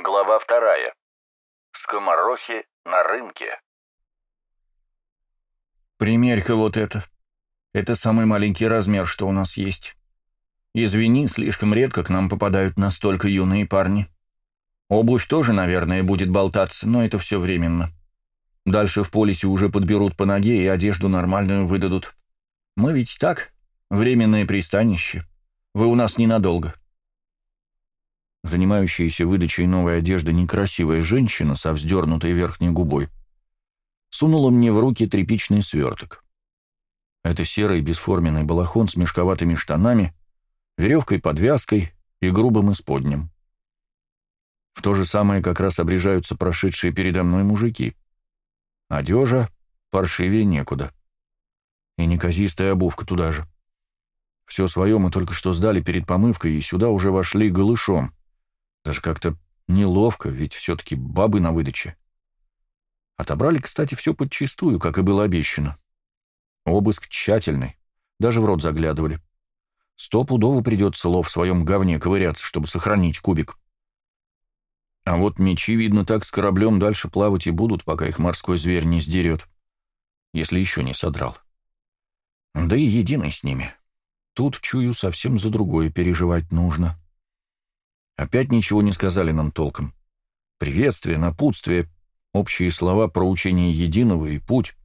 Глава вторая. Скоморохи на рынке. Примерь-ка вот это. Это самый маленький размер, что у нас есть. Извини, слишком редко к нам попадают настолько юные парни. Обувь тоже, наверное, будет болтаться, но это все временно. Дальше в полисе уже подберут по ноге и одежду нормальную выдадут. Мы ведь так, временное пристанище. Вы у нас ненадолго. Занимающаяся выдачей новой одежды некрасивая женщина со вздернутой верхней губой сунула мне в руки тряпичный сверток. Это серый бесформенный балахон с мешковатыми штанами, веревкой-подвязкой и грубым исподним. В то же самое как раз обрежаются прошедшие передо мной мужики. Одежа паршивее некуда. И неказистая обувка туда же. Все свое мы только что сдали перед помывкой, и сюда уже вошли голышом. Даже как-то неловко, ведь все-таки бабы на выдаче. Отобрали, кстати, все подчистую, как и было обещано. Обыск тщательный, даже в рот заглядывали. Стопудово придется лов в своем говне ковыряться, чтобы сохранить кубик. А вот мечи, видно, так с кораблем дальше плавать и будут, пока их морской зверь не сдерет, если еще не содрал. Да и единый с ними. Тут, чую, совсем за другое переживать нужно. Опять ничего не сказали нам толком. Приветствие, напутствие, общие слова про учение единого и путь.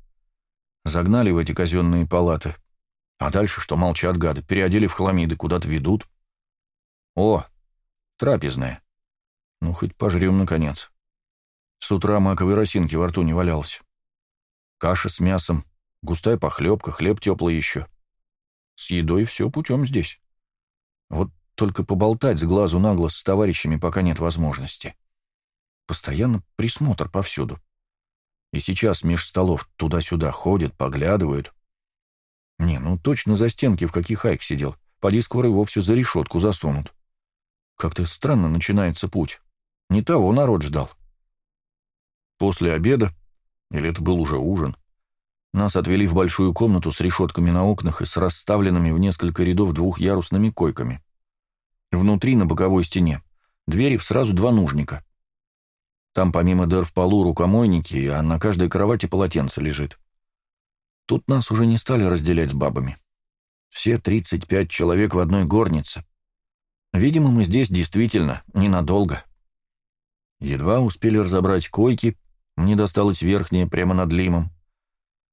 Загнали в эти казенные палаты. А дальше что молчат гады, переодели в хламиды, куда-то ведут. О, трапезная. Ну, хоть пожрем, наконец. С утра маковой росинки во рту не валялось. Каша с мясом, густая похлебка, хлеб теплый еще. С едой все путем здесь. Вот только поболтать с глазу на глаз с товарищами пока нет возможности. Постоянно присмотр повсюду. И сейчас меж столов туда-сюда ходят, поглядывают. Не, ну точно за стенки в каких хайк сидел. Поди скоро и вовсе за решетку засунут. Как-то странно начинается путь. Не того народ ждал. После обеда, или это был уже ужин, нас отвели в большую комнату с решетками на окнах и с расставленными в несколько рядов двухъярусными койками. Внутри, на боковой стене, двери в сразу два нужника. Там помимо дыр в полу рукомойники, а на каждой кровати полотенце лежит. Тут нас уже не стали разделять с бабами. Все 35 человек в одной горнице. Видимо, мы здесь действительно ненадолго. Едва успели разобрать койки, мне досталось верхнее прямо над лимом.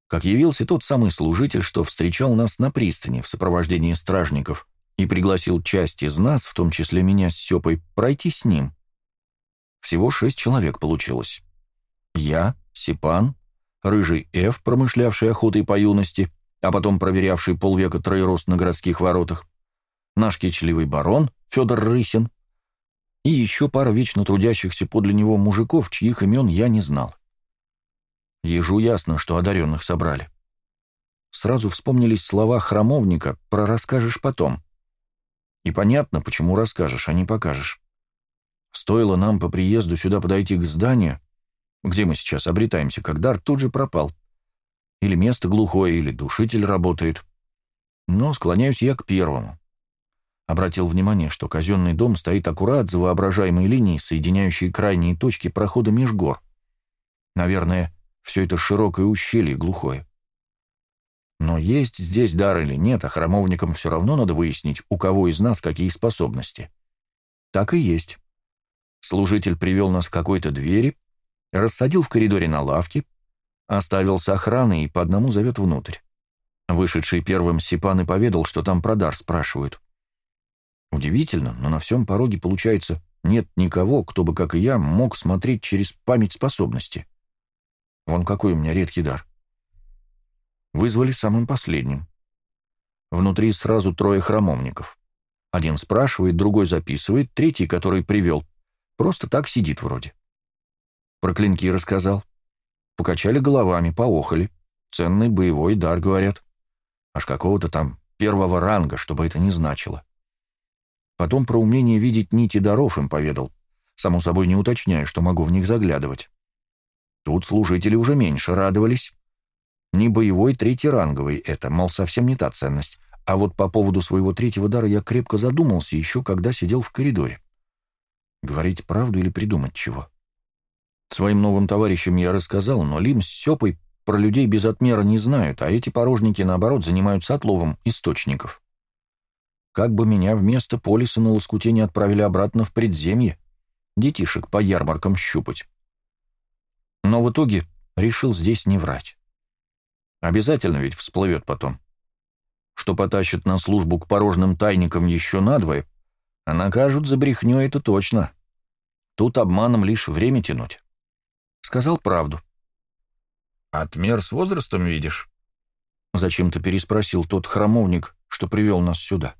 Как явился тот самый служитель, что встречал нас на пристани в сопровождении стражников и пригласил часть из нас, в том числе меня с Сёпой, пройти с ним. Всего шесть человек получилось. Я, Сипан, рыжий Ф, промышлявший охотой по юности, а потом проверявший полвека троерост на городских воротах, наш кичливый барон Федор Рысин и еще пара вечно трудящихся подле него мужиков, чьих имен я не знал. Ежу ясно, что одаренных собрали. Сразу вспомнились слова храмовника про «расскажешь потом». И понятно, почему расскажешь, а не покажешь. Стоило нам по приезду сюда подойти к зданию, где мы сейчас обретаемся, как дар тут же пропал. Или место глухое, или душитель работает. Но склоняюсь я к первому. Обратил внимание, что казенный дом стоит аккурат за воображаемой линией, соединяющей крайние точки прохода меж гор. Наверное, все это широкое ущелье глухое. Но есть здесь дар или нет, а храмовникам все равно надо выяснить, у кого из нас какие способности. Так и есть. Служитель привел нас к какой-то двери, рассадил в коридоре на лавке, оставил с охраной и по одному зовет внутрь. Вышедший первым Сипан и поведал, что там про дар спрашивают. Удивительно, но на всем пороге, получается, нет никого, кто бы, как и я, мог смотреть через память способности. Вон какой у меня редкий дар. Вызвали самым последним. Внутри сразу трое храмовников. Один спрашивает, другой записывает, третий, который привел, просто так сидит вроде. Про клинки рассказал. Покачали головами, поохали. Ценный боевой дар, говорят. Аж какого-то там первого ранга, чтобы это не значило. Потом про умение видеть нити даров им поведал, само собой не уточняя, что могу в них заглядывать. Тут служители уже меньше радовались. Не боевой третьеранговый это, мол, совсем не та ценность. А вот по поводу своего третьего дара я крепко задумался еще, когда сидел в коридоре. Говорить правду или придумать чего? Своим новым товарищам я рассказал, но Лим с Сёпой про людей без отмера не знают, а эти порожники, наоборот, занимаются отловом источников. Как бы меня вместо полиса на лоскуте не отправили обратно в предземье, детишек по ярмаркам щупать. Но в итоге решил здесь не врать. Обязательно ведь всплывет потом. Что потащат на службу к порожным тайникам еще надвое, а накажут за брехню это точно. Тут обманом лишь время тянуть. Сказал правду. «Отмер с возрастом видишь?» Зачем-то переспросил тот храмовник, что привел нас сюда.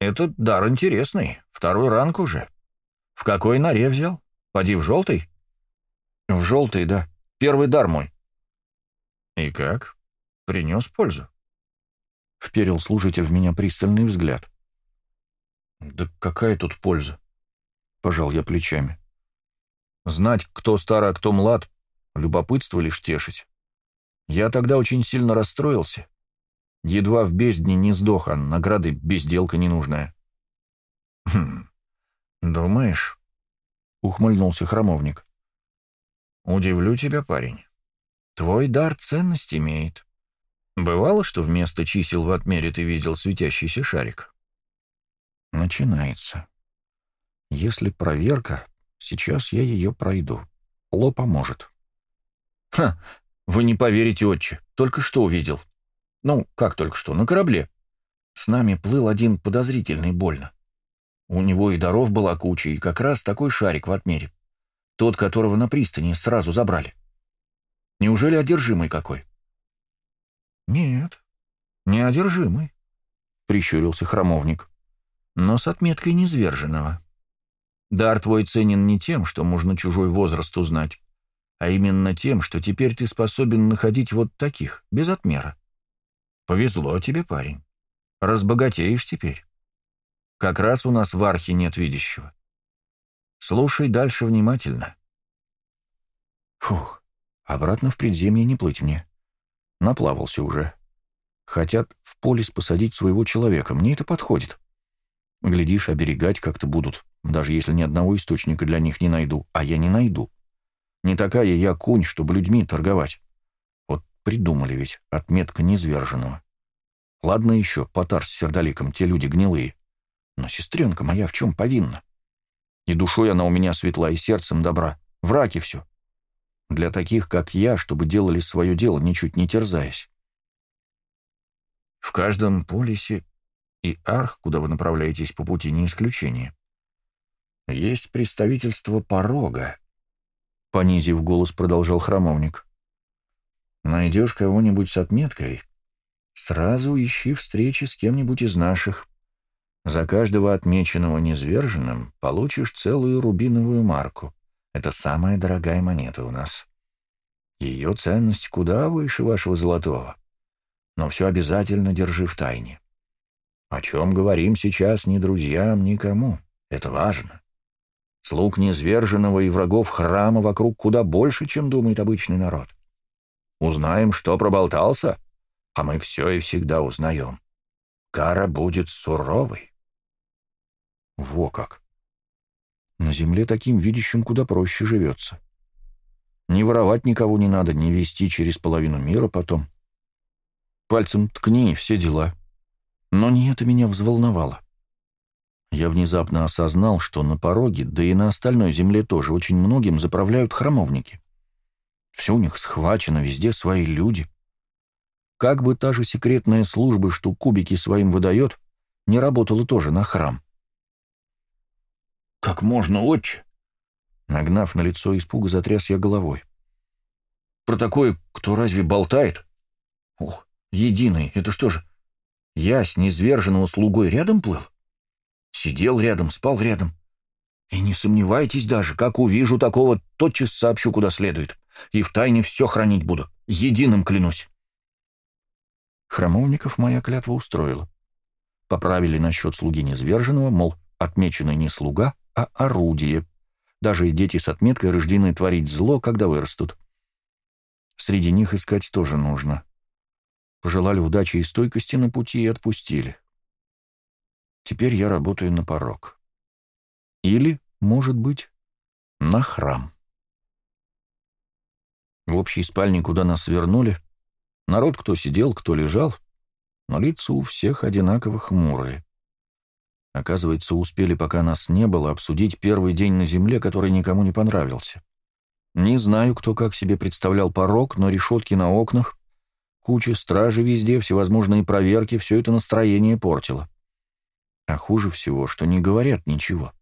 «Этот дар интересный. Второй ранг уже. В какой норе взял? Поди в желтый?» «В желтый, да. Первый дар мой». «И как? Принес пользу?» Вперил служитель в меня пристальный взгляд. «Да какая тут польза?» — пожал я плечами. «Знать, кто стар, а кто млад, любопытство лишь тешить. Я тогда очень сильно расстроился. Едва в бездне не сдох, а награды безделка ненужная». «Хм, думаешь?» — ухмыльнулся храмовник. «Удивлю тебя, парень. Твой дар ценность имеет. Бывало, что вместо чисел в отмере ты видел светящийся шарик?» Начинается. Если проверка, сейчас я ее пройду. Ло поможет. Ха, вы не поверите, отче, только что увидел. Ну, как только что, на корабле. С нами плыл один подозрительный больно. У него и даров была куча, и как раз такой шарик в отмере. Тот, которого на пристани сразу забрали. Неужели одержимый какой? Нет, не одержимый, прищурился храмовник но с отметкой низверженного. Дар твой ценен не тем, что можно чужой возраст узнать, а именно тем, что теперь ты способен находить вот таких, без отмера. Повезло тебе, парень. Разбогатеешь теперь. Как раз у нас в архе нет видящего. Слушай дальше внимательно. Фух, обратно в предземье не плыть мне. Наплавался уже. Хотят в полис посадить своего человека, мне это подходит. Глядишь, оберегать как-то будут, даже если ни одного источника для них не найду, а я не найду. Не такая я конь, чтобы людьми торговать. Вот придумали ведь, отметка низверженного. Ладно еще, Потар с Сердоликом, те люди гнилые. Но сестренка моя в чем повинна? И душой она у меня светла, и сердцем добра. Враки все. Для таких, как я, чтобы делали свое дело, ничуть не терзаясь. В каждом полисе и Арх, куда вы направляетесь по пути, не исключение. Есть представительство порога, — понизив голос, продолжал храмовник. Найдешь кого-нибудь с отметкой, сразу ищи встречи с кем-нибудь из наших. За каждого отмеченного низверженным получишь целую рубиновую марку. Это самая дорогая монета у нас. Ее ценность куда выше вашего золотого. Но все обязательно держи в тайне. О чем говорим сейчас ни друзьям, никому. Это важно. Слуг низверженного и врагов храма вокруг куда больше, чем думает обычный народ. Узнаем, что проболтался, а мы все и всегда узнаем. Кара будет суровой. Во как! На земле таким видящим куда проще живется. Не воровать никого не надо, не вести через половину мира потом. Пальцем ткни, все дела. Но не это меня взволновало. Я внезапно осознал, что на пороге, да и на остальной земле тоже очень многим заправляют храмовники. Все у них схвачено, везде свои люди. Как бы та же секретная служба, что кубики своим выдает, не работала тоже на храм. «Как можно, отче?» Нагнав на лицо испуга, затряс я головой. «Про такое кто разве болтает? Ух, единый, это что же, я с низверженного слугой рядом плыл? Сидел рядом, спал рядом. И не сомневайтесь даже, как увижу такого, тотчас сообщу, куда следует. И в тайне все хранить буду. Единым клянусь. Храмовников моя клятва устроила. Поправили насчет слуги низверженного, мол, отмеченный не слуга, а орудие. Даже и дети с отметкой рождены творить зло, когда вырастут. Среди них искать тоже нужно пожелали удачи и стойкости на пути и отпустили. Теперь я работаю на порог. Или, может быть, на храм. В общей спальне, куда нас вернули, народ кто сидел, кто лежал, но лица у всех одинаково хмурые. Оказывается, успели, пока нас не было, обсудить первый день на земле, который никому не понравился. Не знаю, кто как себе представлял порог, но решетки на окнах, куча стражи везде, всевозможные проверки, все это настроение портило. А хуже всего, что не говорят ничего.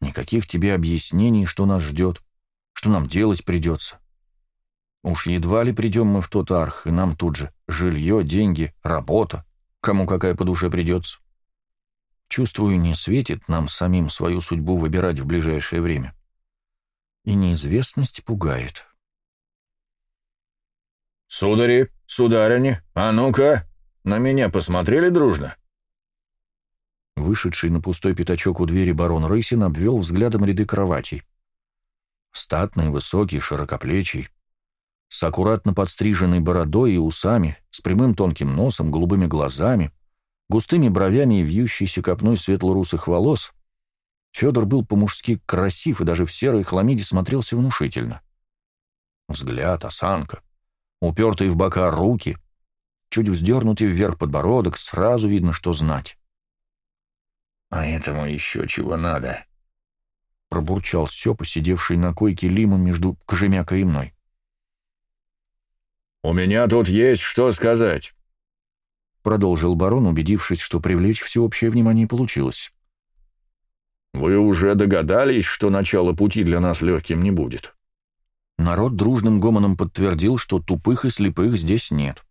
Никаких тебе объяснений, что нас ждет, что нам делать придется. Уж едва ли придем мы в тот арх, и нам тут же жилье, деньги, работа, кому какая по душе придется. Чувствую, не светит нам самим свою судьбу выбирать в ближайшее время. И неизвестность пугает. «Судари, сударыни, а ну-ка, на меня посмотрели дружно?» Вышедший на пустой пятачок у двери барон Рысин обвел взглядом ряды кроватей. Статный, высокий, широкоплечий, с аккуратно подстриженной бородой и усами, с прямым тонким носом, голубыми глазами, густыми бровями и вьющейся копной светло-русых волос, Федор был по-мужски красив и даже в серой хламиде смотрелся внушительно. Взгляд, осанка, упертые в бока руки, чуть вздернутый вверх подбородок, сразу видно, что знать. «А этому еще чего надо?» Пробурчал Сёпа, сидевший на койке лимом между Кожемякой и мной. «У меня тут есть что сказать», — продолжил барон, убедившись, что привлечь всеобщее внимание получилось. «Вы уже догадались, что начало пути для нас легким не будет?» Народ дружным гомоном подтвердил, что тупых и слепых здесь нет.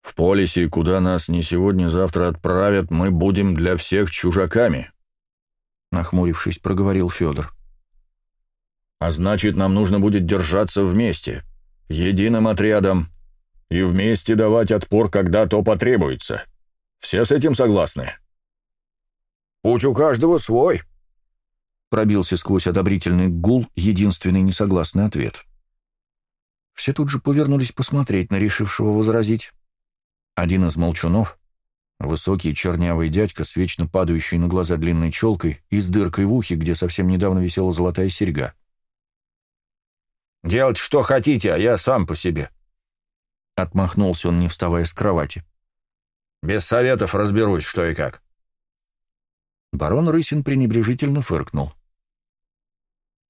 «В полисе, куда нас не сегодня-завтра отправят, мы будем для всех чужаками», — нахмурившись, проговорил Федор. «А значит, нам нужно будет держаться вместе, единым отрядом, и вместе давать отпор, когда то потребуется. Все с этим согласны?» «Путь у каждого свой», — пробился сквозь одобрительный гул единственный несогласный ответ. Все тут же повернулись посмотреть на решившего возразить. Один из молчунов, высокий чернявый дядька с вечно падающей на глаза длинной челкой и с дыркой в ухе, где совсем недавно висела золотая серьга. «Делать что хотите, а я сам по себе», Отмахнулся он, не вставая с кровати. «Без советов разберусь, что и как». Барон Рысин пренебрежительно фыркнул.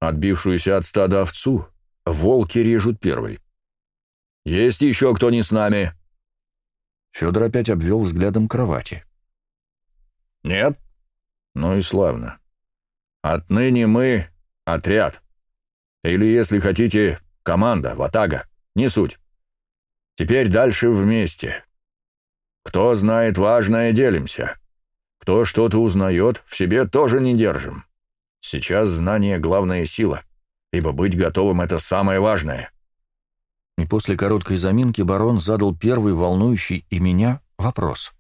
«Отбившуюся от стада овцу волки режут первой. Есть еще кто не с нами?» Федор опять обвел взглядом кровати. «Нет? Ну и славно. Отныне мы — отряд. Или, если хотите, команда, ватага. Не суть. Теперь дальше вместе. Кто знает важное, делимся. Кто что-то узнает, в себе тоже не держим. Сейчас знание — главная сила, ибо быть готовым — это самое важное. И после короткой заминки барон задал первый волнующий и меня вопрос.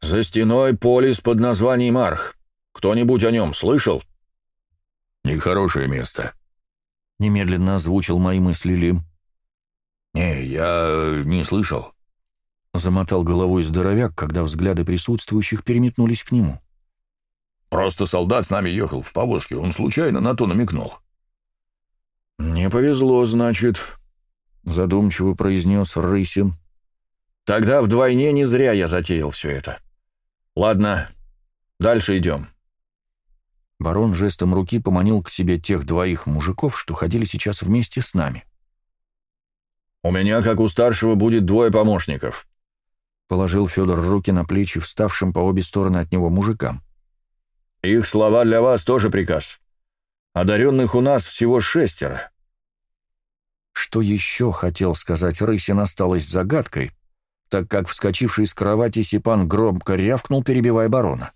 «За стеной полис под названием Арх. Кто-нибудь о нем слышал?» «Нехорошее место», — немедленно озвучил мои мысли Лим. «Не, я не слышал», — замотал головой здоровяк, когда взгляды присутствующих переметнулись к нему. «Просто солдат с нами ехал в повозке, он случайно на то намекнул». «Не повезло, значит», — задумчиво произнес Рысин. «Тогда вдвойне не зря я затеял все это. Ладно, дальше идем». Барон жестом руки поманил к себе тех двоих мужиков, что ходили сейчас вместе с нами. «У меня, как у старшего, будет двое помощников», — положил Федор руки на плечи вставшим по обе стороны от него мужикам. «Их слова для вас тоже приказ. Одаренных у нас всего шестеро». Что еще хотел сказать Рысин осталось загадкой, так как вскочивший с кровати Сипан громко рявкнул, перебивая барона.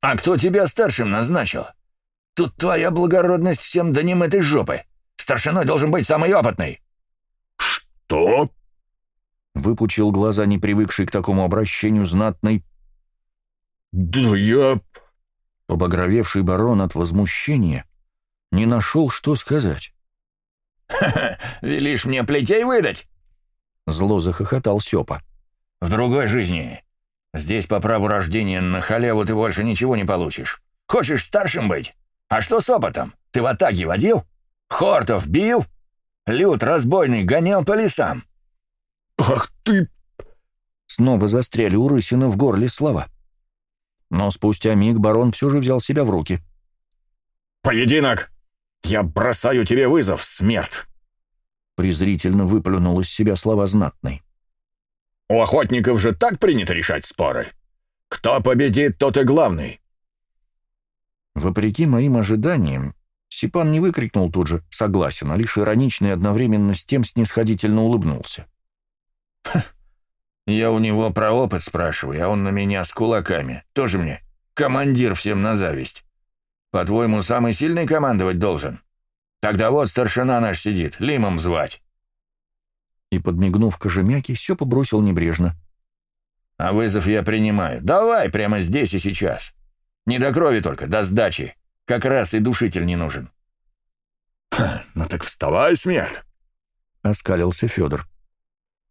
«А кто тебя старшим назначил? Тут твоя благородность всем да ним этой жопы. Старшиной должен быть самый опытный». «Что?» Выпучил глаза, не привыкший к такому обращению знатный. «Да я...» Побагровевший барон от возмущения не нашел, что сказать. «Ха-ха, велишь мне плетей выдать?» Зло захохотал Сёпа. «В другой жизни Здесь по праву рождения на халяву ты больше ничего не получишь. Хочешь старшим быть? А что с опытом? Ты в атаге водил? Хортов бил? Люд разбойный гонял по лесам. «Ах ты!» Снова застряли у Рысина в горле слова. Но спустя миг барон все же взял себя в руки. «Поединок! Я бросаю тебе вызов, смерть!» Презрительно выплюнул из себя слова знатный. «У охотников же так принято решать споры. Кто победит, тот и главный». Вопреки моим ожиданиям, Сипан не выкрикнул тут же «согласен», а лишь иронично и одновременно с тем снисходительно улыбнулся. Я у него про опыт спрашиваю, а он на меня с кулаками. Тоже мне командир всем на зависть. По-твоему, самый сильный командовать должен? Тогда вот старшина наш сидит, Лимом звать. И, подмигнув кожемяки, все побросил небрежно. А вызов я принимаю. Давай прямо здесь и сейчас. Не до крови только, до сдачи. Как раз и душитель не нужен. «Ну так вставай, смерть!» — оскалился Федор.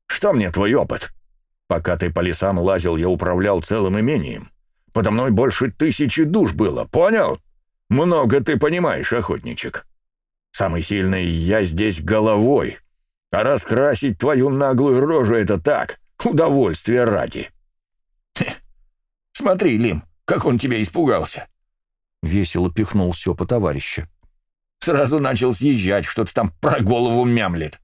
«Что мне твой опыт? Пока ты по лесам лазил, я управлял целым имением. Подо мной больше тысячи душ было, понял? Много ты понимаешь, охотничек. Самый сильный я здесь головой. А раскрасить твою наглую рожу — это так, удовольствие ради». «Смотри, Лим, как он тебя испугался!» Весело пихнул по товарища. Сразу начал съезжать, что-то там про голову мямлет.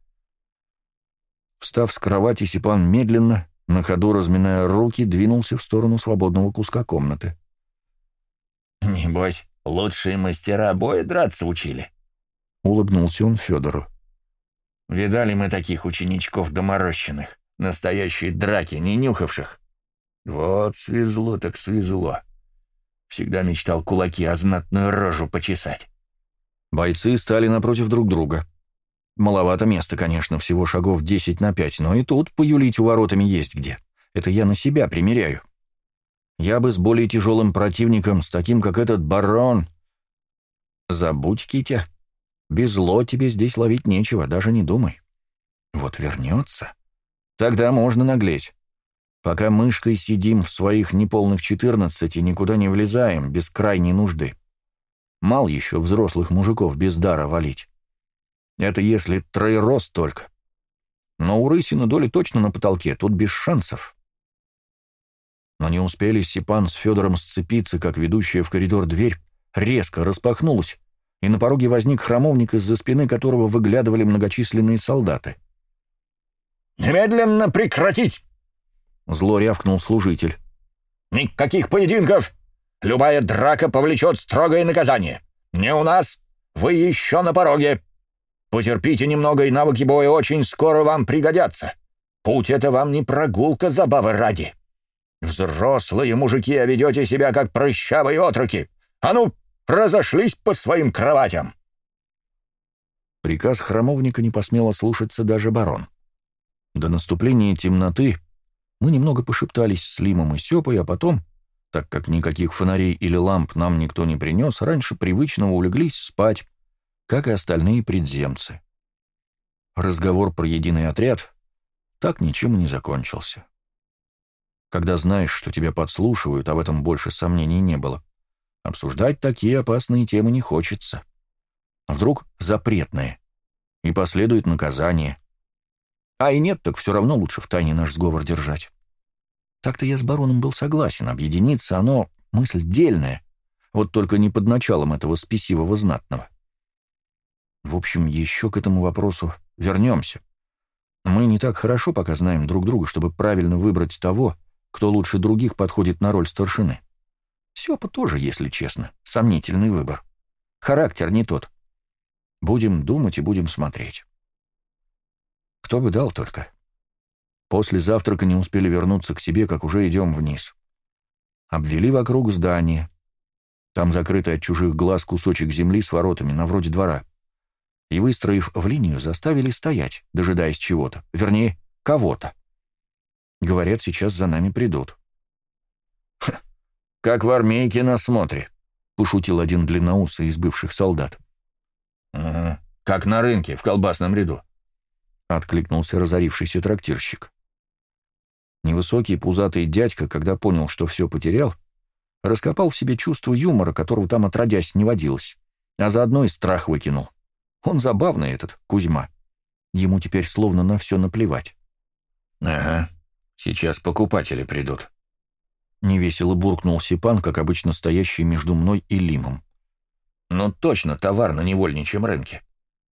Встав с кровати, Сипан медленно, на ходу разминая руки, двинулся в сторону свободного куска комнаты. «Небось, лучшие мастера боя драться учили», — улыбнулся он Федору. «Видали мы таких ученичков доморощенных, настоящие драки, не нюхавших. Вот свезло так свезло. Всегда мечтал кулаки, а знатную рожу почесать». Бойцы стали напротив друг друга. Маловато места, конечно, всего шагов 10 на 5, но и тут поюлить у воротами есть где. Это я на себя примеряю. Я бы с более тяжелым противником, с таким, как этот барон... Забудь, Китя. Без зло тебе здесь ловить нечего, даже не думай. Вот вернется. Тогда можно наглеть. Пока мышкой сидим в своих неполных четырнадцати, никуда не влезаем, без крайней нужды. Мал еще взрослых мужиков без дара валить. Это если троерост только. Но у Рысина доли точно на потолке, тут без шансов. Но не успели Сипан с Федором сцепиться, как ведущая в коридор дверь резко распахнулась, и на пороге возник храмовник, из-за спины которого выглядывали многочисленные солдаты. «Немедленно прекратить!» Зло рявкнул служитель. «Никаких поединков! Любая драка повлечет строгое наказание. Не у нас, вы еще на пороге!» Потерпите немного, и навыки боя очень скоро вам пригодятся. Путь — это вам не прогулка забавы ради. Взрослые мужики, а ведете себя как прыщавые отроки. А ну, разошлись по своим кроватям!» Приказ храмовника не посмело слушаться даже барон. До наступления темноты мы немного пошептались с Лимом и Сёпой, а потом, так как никаких фонарей или ламп нам никто не принес, раньше привычного улеглись спать, как и остальные предземцы. Разговор про единый отряд так ничем и не закончился. Когда знаешь, что тебя подслушивают, а в этом больше сомнений не было, обсуждать такие опасные темы не хочется. Вдруг запретные, и последует наказание. А и нет, так все равно лучше в тайне наш сговор держать. Так-то я с бароном был согласен, объединиться оно — мысль дельная, вот только не под началом этого спесивого знатного. В общем, еще к этому вопросу вернемся. Мы не так хорошо пока знаем друг друга, чтобы правильно выбрать того, кто лучше других подходит на роль старшины. Сёпа тоже, если честно, сомнительный выбор. Характер не тот. Будем думать и будем смотреть. Кто бы дал только. После завтрака не успели вернуться к себе, как уже идем вниз. Обвели вокруг здания. Там закрытый от чужих глаз кусочек земли с воротами, на вроде двора и, выстроив в линию, заставили стоять, дожидаясь чего-то, вернее, кого-то. Говорят, сейчас за нами придут. «Как в армейке на смотре», — пошутил один длинноусый из бывших солдат. «Угу, как на рынке, в колбасном ряду», — откликнулся разорившийся трактирщик. Невысокий пузатый дядька, когда понял, что все потерял, раскопал в себе чувство юмора, которого там отродясь не водилось, а заодно и страх выкинул. Он забавный этот, Кузьма. Ему теперь словно на все наплевать. «Ага, сейчас покупатели придут», — невесело буркнул Сипан, как обычно стоящий между мной и Лимом. «Ну точно товар на невольничьем рынке.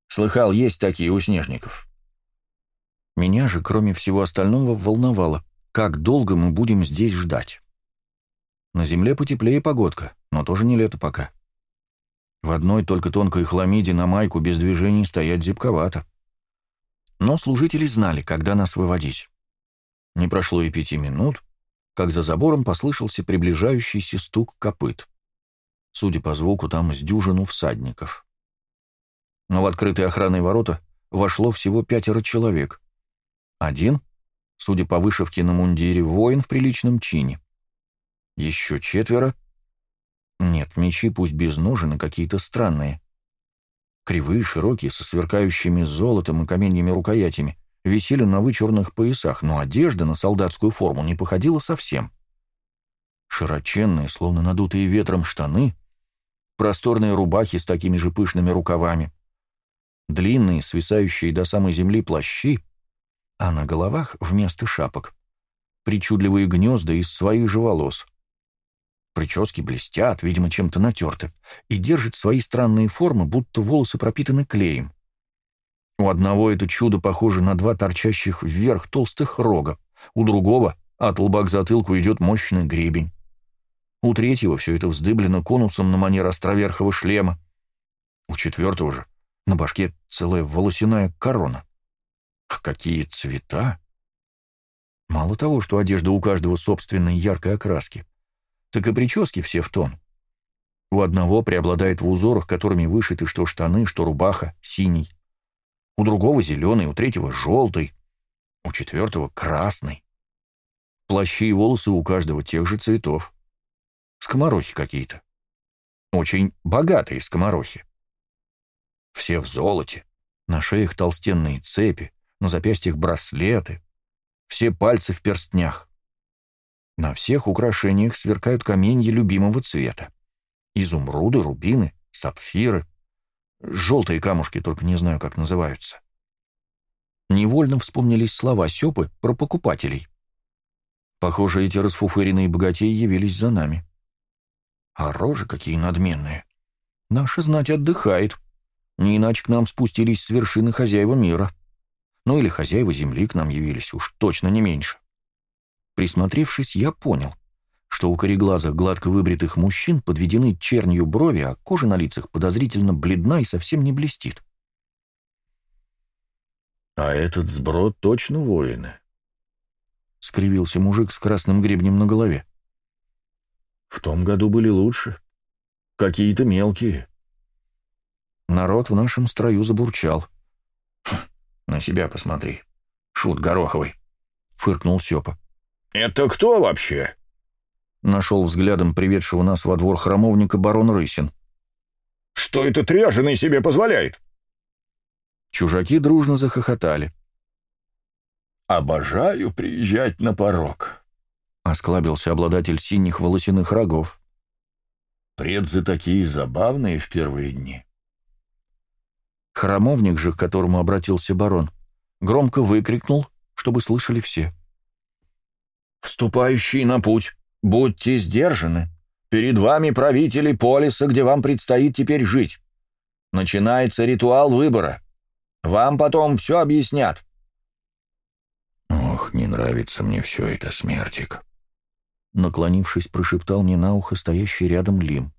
Слыхал, есть такие у снежников». Меня же, кроме всего остального, волновало, как долго мы будем здесь ждать. На земле потеплее погодка, но тоже не лето пока. В одной только тонкой хламиде на майку без движений стоять зябковато. Но служители знали, когда нас выводить. Не прошло и пяти минут, как за забором послышался приближающийся стук копыт. Судя по звуку, там с дюжину всадников. Но в открытые охранные ворота вошло всего пятеро человек. Один, судя по вышивке на мундире, воин в приличном чине. Еще четверо. Нет, мечи пусть без ножен и какие-то странные. Кривые, широкие, со сверкающими золотом и каменьями рукоятями, висели на вычурных поясах, но одежда на солдатскую форму не походила совсем. Широченные, словно надутые ветром штаны, просторные рубахи с такими же пышными рукавами, длинные, свисающие до самой земли плащи, а на головах вместо шапок причудливые гнезда из своих же волос. Прически блестят, видимо, чем-то натерты, и держат свои странные формы, будто волосы пропитаны клеем. У одного это чудо похоже на два торчащих вверх толстых рога, у другого от лба к затылку идет мощный гребень. У третьего все это вздыблено конусом на манер островерхого шлема. У четвертого же на башке целая волосяная корона. Ах, какие цвета! Мало того, что одежда у каждого собственной яркой окраски, так и прически все в тон. У одного преобладает в узорах, которыми вышиты что штаны, что рубаха, синий у другого зеленый, у третьего желтый, у четвертого красный. Плащи и волосы у каждого тех же цветов. Скоморохи какие-то. Очень богатые скоморохи. Все в золоте, на шеях толстенные цепи, на запястьях браслеты, все пальцы в перстнях. На всех украшениях сверкают каменья любимого цвета. Изумруды, рубины, сапфиры, Желтые камушки, только не знаю, как называются. Невольно вспомнились слова Сёпы про покупателей. Похоже, эти расфуфыренные богатеи явились за нами. А рожи какие надменные. Наша знать отдыхает. Не иначе к нам спустились с вершины хозяева мира. Ну или хозяева земли к нам явились, уж точно не меньше. Присмотревшись, я понял что у кореглазых гладко выбритых мужчин подведены чернью брови, а кожа на лицах подозрительно бледна и совсем не блестит. «А этот сброд точно воины?» — скривился мужик с красным гребнем на голове. «В том году были лучше. Какие-то мелкие». Народ в нашем строю забурчал. «На себя посмотри. Шут Гороховый», — фыркнул Сёпа. «Это кто вообще?» Нашел взглядом приведшего нас во двор храмовника барон Рысин. «Что этот ряженый себе позволяет?» Чужаки дружно захохотали. «Обожаю приезжать на порог», — осклабился обладатель синих волосяных рогов. «Предзы такие забавные в первые дни». Храмовник же, к которому обратился барон, громко выкрикнул, чтобы слышали все. «Вступающие на путь! Будьте сдержаны. Перед вами правители полиса, где вам предстоит теперь жить. Начинается ритуал выбора. Вам потом все объяснят. Ох, не нравится мне все это, смертик. Наклонившись, прошептал мне на ухо стоящий рядом Лим.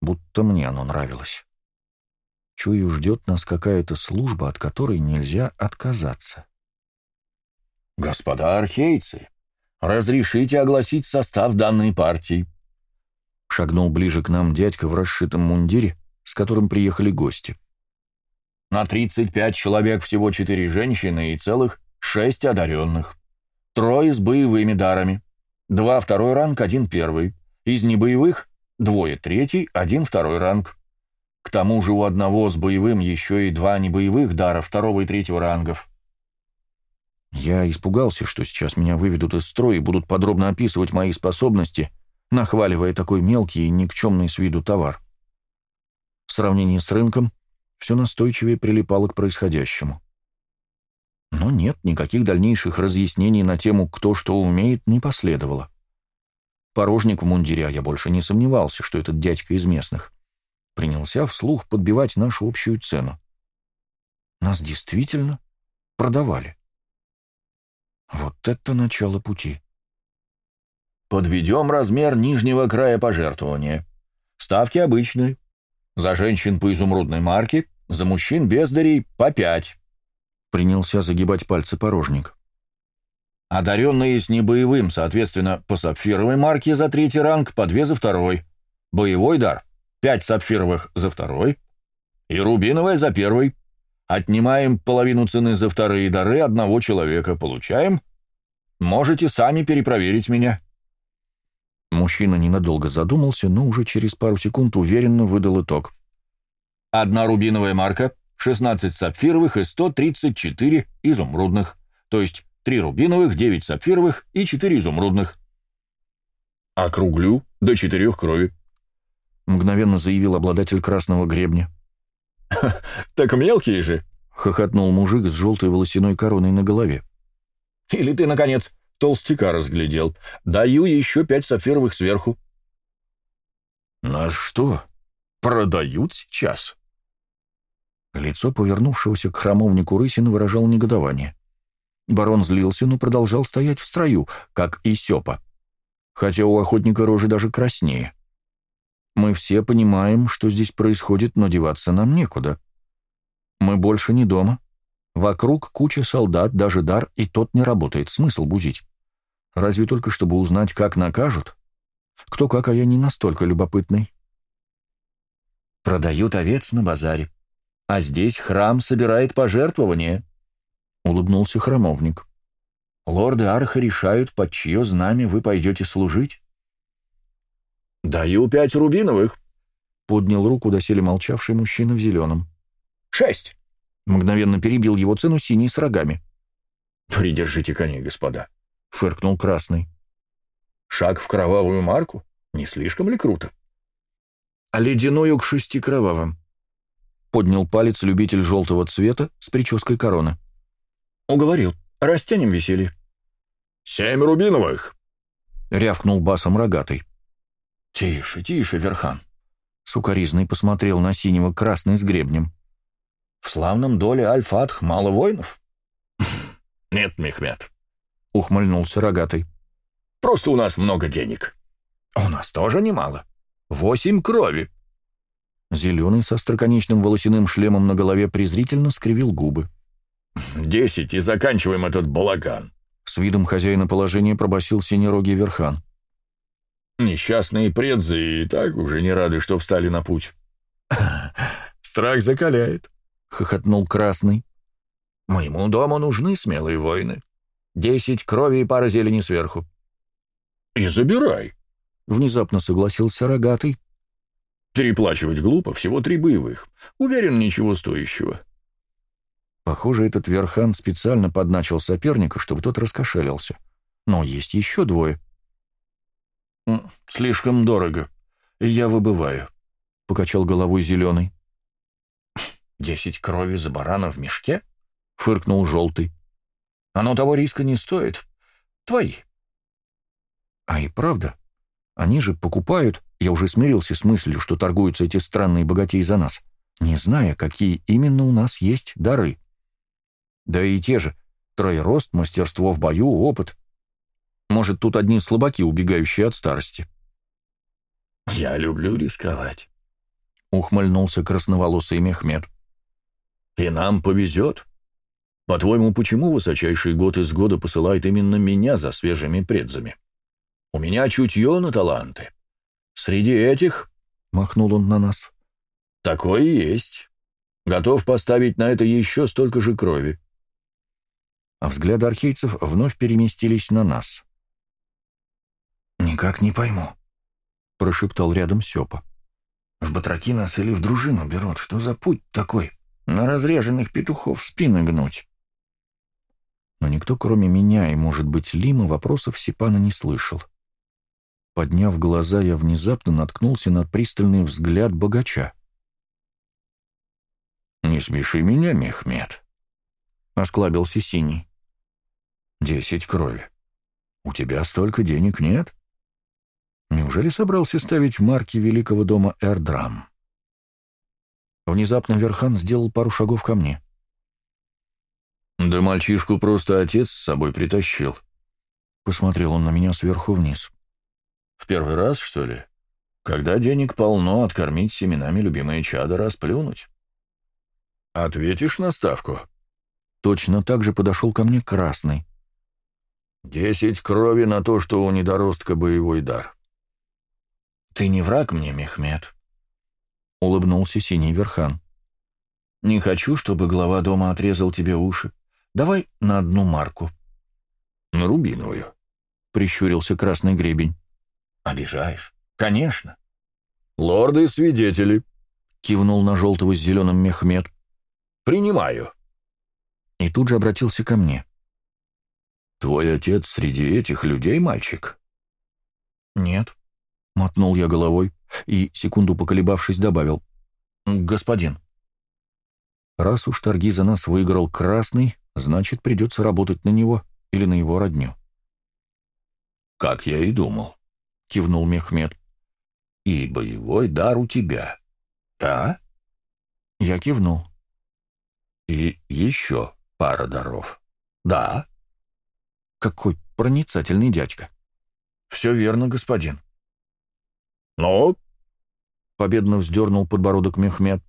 Будто мне оно нравилось. Чую, ждет нас какая-то служба, от которой нельзя отказаться. «Господа архейцы, Разрешите огласить состав данной партии». Шагнул ближе к нам дядька в расшитом мундире, с которым приехали гости. «На 35 человек всего 4 женщины и целых 6 одаренных. Трое с боевыми дарами. Два второй ранг, один первый. Из небоевых — двое третий, один второй ранг. К тому же у одного с боевым еще и два небоевых дара второго и третьего рангов. Я испугался, что сейчас меня выведут из строя и будут подробно описывать мои способности, нахваливая такой мелкий и никчемный с виду товар. В сравнении с рынком все настойчивее прилипало к происходящему. Но нет, никаких дальнейших разъяснений на тему «кто что умеет» не последовало. Порожник в мундире, а я больше не сомневался, что этот дядька из местных, принялся вслух подбивать нашу общую цену. Нас действительно продавали. Вот это начало пути. Подведем размер нижнего края пожертвования. Ставки обычные. За женщин по изумрудной марке, за мужчин бездарей по пять. Принялся загибать пальцы порожник. Одаренные с небоевым, соответственно, по сапфировой марке за третий ранг, по две за второй. Боевой дар — пять сапфировых за второй. И рубиновая за первый. Отнимаем половину цены за вторые дары одного человека. Получаем. Можете сами перепроверить меня. Мужчина ненадолго задумался, но уже через пару секунд уверенно выдал итог. Одна рубиновая марка, 16 сапфировых и 134 изумрудных. То есть Три рубиновых, девять сапфировых и четыре изумрудных. «Округлю до четырех крови», — мгновенно заявил обладатель красного гребня. «Так мелкие же», — хохотнул мужик с желтой волосяной короной на голове. «Или ты, наконец, толстяка разглядел. Даю еще пять сапфировых сверху». «Нас что, продают сейчас?» Лицо повернувшегося к храмовнику Рысина выражало негодование. Барон злился, но продолжал стоять в строю, как и Сёпа. Хотя у охотника рожи даже краснее. Мы все понимаем, что здесь происходит, но деваться нам некуда. Мы больше не дома. Вокруг куча солдат, даже дар, и тот не работает. Смысл бузить? Разве только чтобы узнать, как накажут? Кто как, а я не настолько любопытный. Продают овец на базаре. А здесь храм собирает пожертвования, — улыбнулся храмовник. «Лорды Арха решают, под чье знамя вы пойдете служить». «Даю пять рубиновых», — поднял руку доселе молчавший мужчина в зеленом. «Шесть!» — мгновенно перебил его цену синий с рогами. «Придержите коней, господа», — фыркнул красный. «Шаг в кровавую марку? Не слишком ли круто?» «А ледяную к шести кровавым», — поднял палец любитель желтого цвета с прической короны. «Уговорил. Растянем веселье». «Семь рубиновых!» — рявкнул басом рогатый. «Тише, тише, Верхан!» — сукоризный посмотрел на синего красный с гребнем. «В славном доле Альфатх мало воинов?» «Нет, Мехмед», — ухмыльнулся рогатый. «Просто у нас много денег». «У нас тоже немало. Восемь крови». Зеленый со строконечным волосяным шлемом на голове презрительно скривил губы. «Десять, и заканчиваем этот балаган!» С видом хозяина положения пробасил синерогий Верхан. «Несчастные предзы и так уже не рады, что встали на путь». «Страх закаляет», — хохотнул Красный. «Моему дому нужны смелые воины. Десять крови и пара зелени сверху». «И забирай», — внезапно согласился Рогатый. «Переплачивать глупо, всего три боевых. Уверен, ничего стоящего». Похоже, этот Верхан специально подначил соперника, чтобы тот раскошелился. Но есть еще двое. «Слишком дорого. Я выбываю», — покачал головой зеленый. «Десять крови за барана в мешке?» — фыркнул желтый. «Оно того риска не стоит. Твои». А и правда. Они же покупают, я уже смирился с мыслью, что торгуются эти странные богатеи за нас, не зная, какие именно у нас есть дары. Да и те же. Троерост, мастерство в бою, опыт. Может, тут одни слабаки, убегающие от старости. «Я люблю рисковать», — ухмыльнулся красноволосый Мехмед. «И нам повезет. По-твоему, почему высочайший год из года посылает именно меня за свежими предзами? У меня чутье на таланты. Среди этих...» — махнул он на нас. «Такое есть. Готов поставить на это еще столько же крови а взгляды архейцев вновь переместились на нас. «Никак не пойму», — прошептал рядом Сёпа. «В батраки нас или в дружину берут? Что за путь такой? На разреженных петухов спины гнуть?» Но никто, кроме меня и, может быть, Лима, вопросов Сипана не слышал. Подняв глаза, я внезапно наткнулся на пристальный взгляд богача. «Не смеши меня, Мехмед», — осклабился Синий. «Десять крови. У тебя столько денег нет? Неужели собрался ставить марки великого дома Эрдрам?» Внезапно Верхан сделал пару шагов ко мне. «Да мальчишку просто отец с собой притащил». Посмотрел он на меня сверху вниз. «В первый раз, что ли? Когда денег полно, откормить семенами любимое чадо расплюнуть». «Ответишь на ставку?» Точно так же подошел ко мне Красный. «Десять крови на то, что у недоростка боевой дар». «Ты не враг мне, Мехмед?» — улыбнулся Синий Верхан. «Не хочу, чтобы глава дома отрезал тебе уши. Давай на одну марку». «На рубиновую», — прищурился Красный Гребень. «Обижаешь? Конечно». «Лорды-свидетели», — кивнул на желтого с зеленым Мехмед. «Принимаю». И тут же обратился ко мне. «Твой отец среди этих людей, мальчик?» «Нет», — мотнул я головой и, секунду поколебавшись, добавил. «Господин». Раз уж торги за нас выиграл Красный, значит, придется работать на него или на его родню. «Как я и думал», — кивнул Мехмед. «И боевой дар у тебя, да?» Я кивнул. «И еще пара даров, да?» Какой проницательный дядька. «Все верно, господин». «Ну?» — победно вздернул подбородок Мехмед.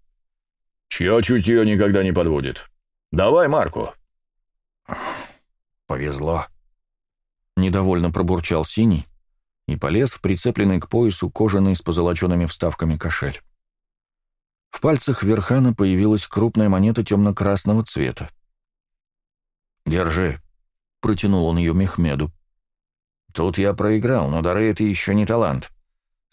«Чье чутье никогда не подводит? Давай Марку». «Повезло», — недовольно пробурчал Синий и полез в прицепленный к поясу кожаный с позолоченными вставками кошель. В пальцах Верхана появилась крупная монета темно-красного цвета. «Держи», — протянул он ее Мехмеду. «Тут я проиграл, но дары — это еще не талант.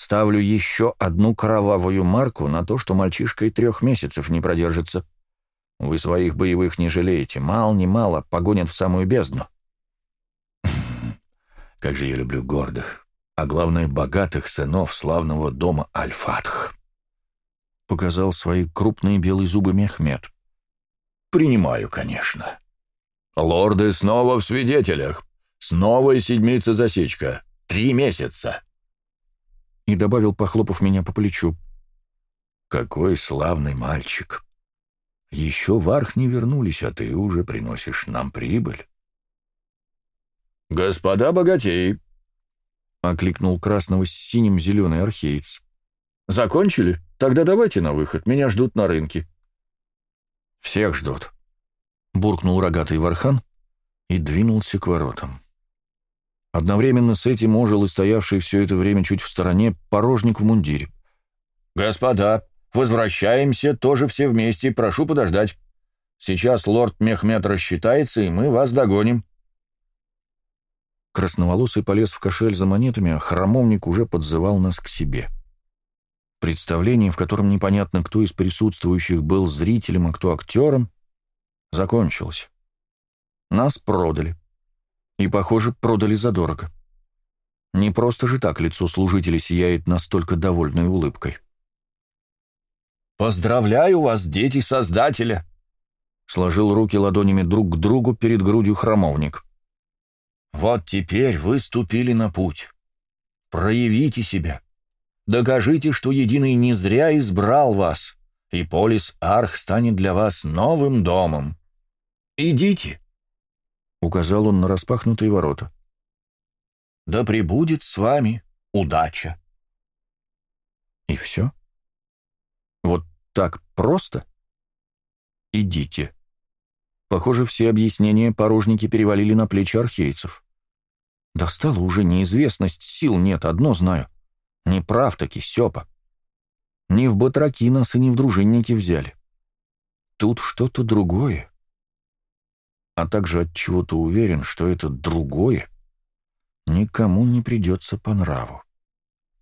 Ставлю еще одну кровавую марку на то, что мальчишка и трех месяцев не продержится. Вы своих боевых не жалеете. Мал не мало, погонят в самую бездну». «Как же я люблю гордых, а главное, богатых сынов славного дома Альфатх!» Показал свои крупные белые зубы Мехмед. «Принимаю, конечно. Лорды снова в свидетелях. Снова и седмица засечка. Три месяца!» И добавил, похлопав меня по плечу. «Какой славный мальчик! Еще в Арх не вернулись, а ты уже приносишь нам прибыль». «Господа богатеи!» — окликнул красного с синим зеленый археец. «Закончили? Тогда давайте на выход, меня ждут на рынке». «Всех ждут», — буркнул рогатый Вархан и двинулся к воротам. Одновременно с этим ожил и стоявший все это время чуть в стороне порожник в мундире. «Господа, возвращаемся тоже все вместе, прошу подождать. Сейчас лорд Мехмед рассчитается, и мы вас догоним». Красноволосый полез в кошель за монетами, а храмовник уже подзывал нас к себе. Представление, в котором непонятно, кто из присутствующих был зрителем, а кто актером, закончилось. Нас продали. И, похоже, продали задорого. Не просто же так лицо служителя сияет настолько довольной улыбкой. «Поздравляю вас, дети Создателя!» Сложил руки ладонями друг к другу перед грудью храмовник. «Вот теперь вы ступили на путь. Проявите себя. Докажите, что Единый не зря избрал вас, и полис Арх станет для вас новым домом. Идите!» Указал он на распахнутые ворота. «Да пребудет с вами удача!» И все? Вот так просто? Идите. Похоже, все объяснения порожники перевалили на плечи архейцев. Достала уже неизвестность, сил нет, одно знаю. Не прав-таки, Сёпа. Ни в батраки нас и ни в дружинники взяли. Тут что-то другое. А также от чего-то уверен, что это другое никому не придется по нраву.